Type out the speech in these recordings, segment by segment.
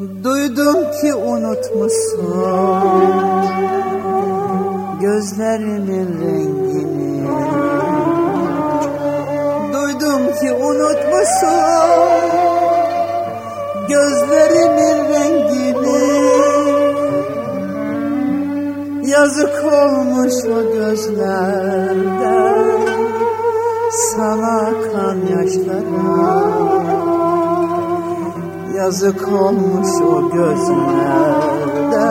Duydum ki unutmuşsun gözlerinin rengini. Duydum ki unutmuşsun gözlerimin rengini. Yazık olmuş o gözlerde sana kan yaşlara Yazık olmuş o gözlerde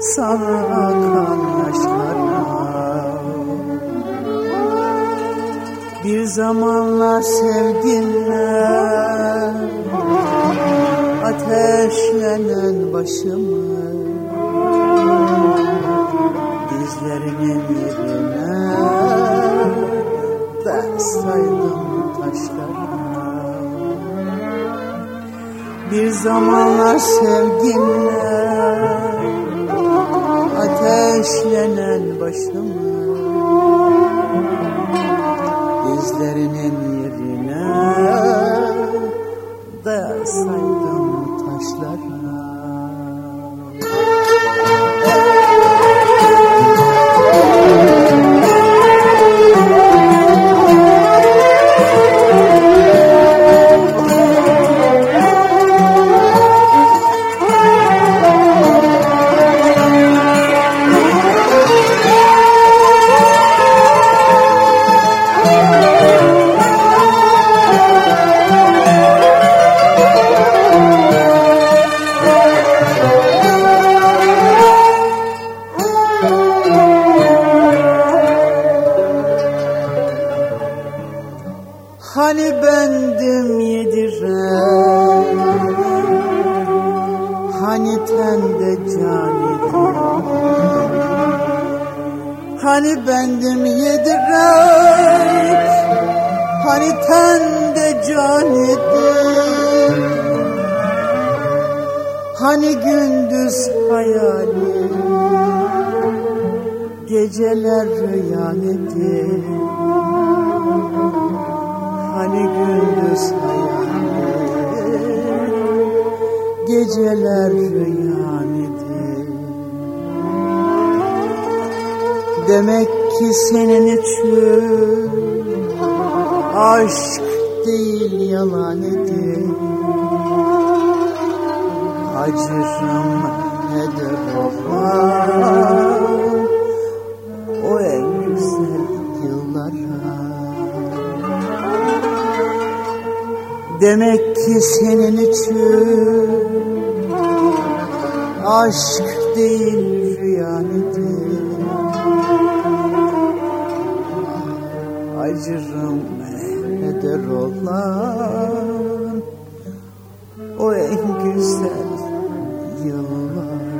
sana kan yaşlara Bir zamanlar sevginle ateşlenen başımı Dizlerinin yerine ben saydım Bir zamanlar sevginle ateşlenen başımı Hani bendim yediren Hani tende can idim Hani bendim yediren Hani tende can idim Hani gündüz hayalim Geceler rüyan idim Hani gündüz hayalim Geceler rüyan Demek ki senin için Aşk değil yalan idi Acırım heder olmaz. O en güzel yıllara. Demek ki senin için aşk değil rüyan idi. Acırım heder olan o en güzel yıllar.